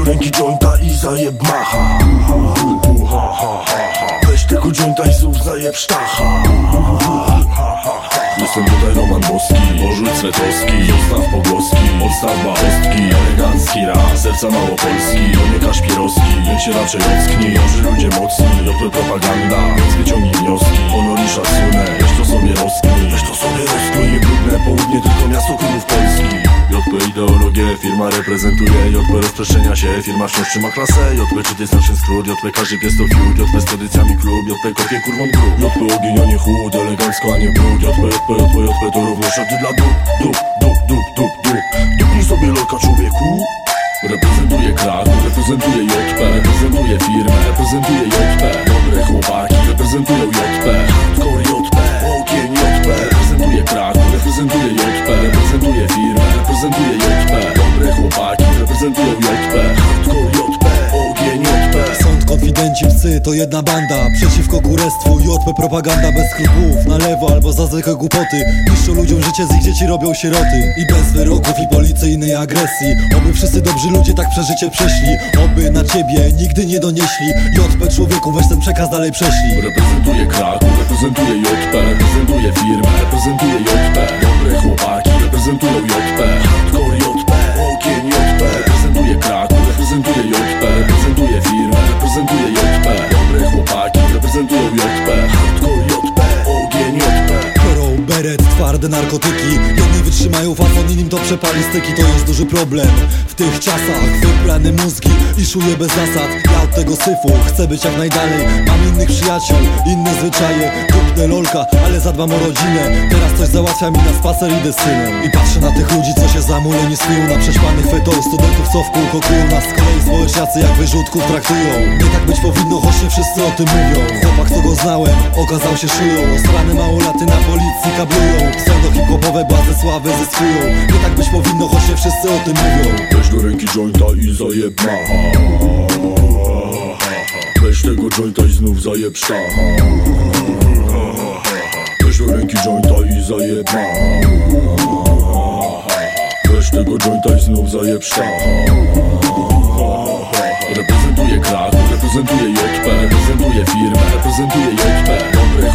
do ręki jointa i zajeb macha. Weź tego jointa i znów zajeb sztacha. Jestem tutaj Roman Boski, porzuć swe troski Odstaw pogłoski, odstaw bałostki Elegancki rap, serca małopolski Onie Kaszpirowski, więc się raczej ocknij Oży ludzie mocni, JP propaganda, więc wyciągnij wnioski. Honor i szacunek, weź to sobie rozknij. Firma reprezentuje JP rozprzestrzenia się, firma wciąż trzyma klasę JP czy to jest nasz skrót, JP każdy pies to fiut JP z tradycjami klub, JP kopie kurwą grób. JP ogień, a nie chłód, elegancko, a nie brud. JP, JP, JP, JP to równo szaty dla dup Dup, dup, dup, dup, dup. Dupnij sobie lolka człowieku. Reprezentuje krak, reprezentuje JP Reprezentuje firmę, Konfidenci, psy to jedna banda. Przeciwko kurestwu, JP propaganda bez skrupułów. Na lewo albo za zwykłe głupoty. Niszczą ludziom życie, z ich dzieci robią sieroty. I bez wyroków i policyjnej agresji. Oby wszyscy dobrzy ludzie tak przeżycie przeszli. Oby na ciebie nigdy nie donieśli. JP człowieku, weź ten przekaz dalej prześlij. Reprezentuje Kraków, reprezentuje JP Reprezentuje firmę, reprezentuje JP Dobre chłopaki, reprezentują reprezentują JP twarde narkotyki Jedni wytrzymają fafon, innym to przepali styki To jest duży problem. W tych czasach Wyplane mózgi i szuję bez zasad. Ja od tego syfu chcę być jak najdalej. Mam innych przyjaciół, inne zwyczaje Kupnę lolka, ale zadbam o rodzinę. Teraz coś załatwia mi na spacer, idę z synem. I patrzę na tych ludzi, co się zamuleni snują Na prześpanych fetol, studentów co w kółko kują Nas z kolei jak wyrzutków traktują. Nie tak być powinno, choć nie wszyscy o tym mówią. Chłopak, co go znałem, okazał się szyją. Policji kablują Pseudo sławy zyskują Nie tak być powinno, choć nie wszyscy o tym mówią. Weź do ręki jointa i zajeb Weź tego jointa i znów zajeb Weź do ręki jointa i zajeb Weź tego jointa i znów zajeb sztacha Reprezentuje Kraków, reprezentuje JP Reprezentuje firmę, reprezentuje JP Dobre